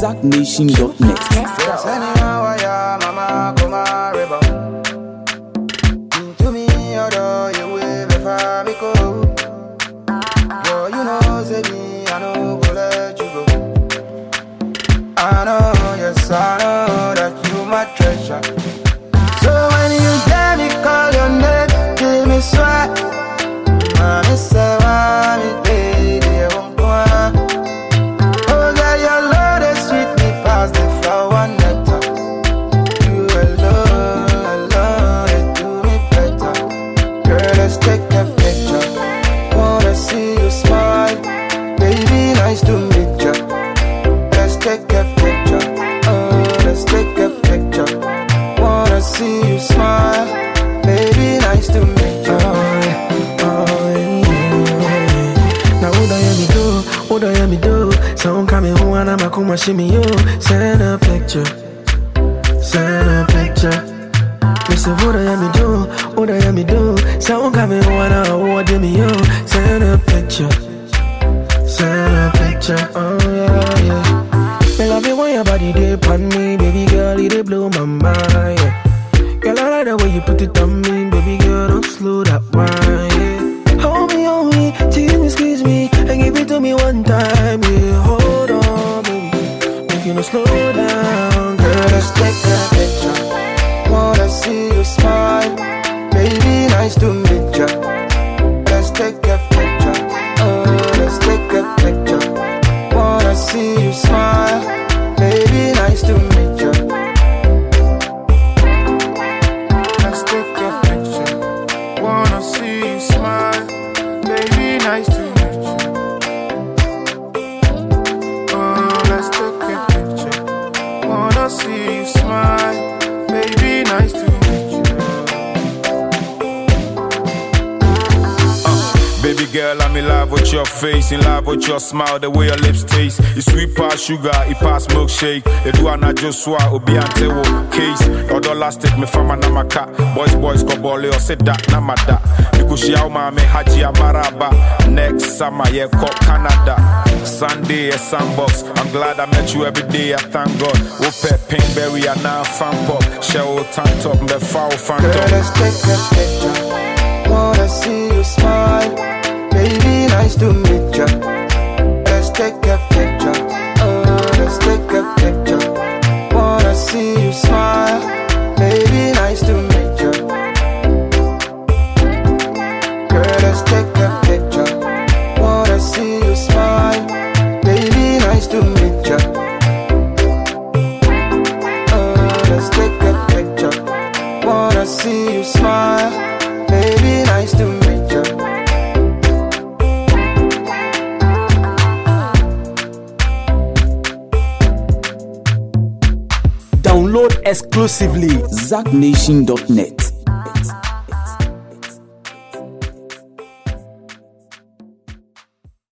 ZackNation.net. smile, baby, nice to meet ya. Oh, yeah. Oh, yeah. Now, what do you me do? What do you me do? Sound coming home and I'm a come and shimmy you. Send a picture. Send a picture. Listen, what you me do? What do you me do? Sound coming home and I'm what do me you? Send a picture. Send a picture. Oh, yeah, yeah. Me love it when your body dip on me, down. Girl, let's take a picture. Wanna see you smile, baby, nice to meet ya. Girl, I'm in love with your face, in love with your smile, the way your lips taste. It's sweet past sugar, it past milkshake. It do just swa, obi ante wo case. Odo lastic me fama na maka. Boys, boys, go bole or sit that na mada. Nikushi au mame haji amaraba. Next summer, yeah, cop Canada. Sunday, a sandbox. I'm glad I met you every day, I thank God. Ope, pinkberry, and now fan pop. Shell, tank top, me foul fan Girl, let's take a picture. Wanna see you smile, nice to meet ya. Let's take a picture. Oh, let's take a picture. Wanna see you smile, baby, nice to meet ya. Girl, let's take a picture. Exclusively ZackNation.net.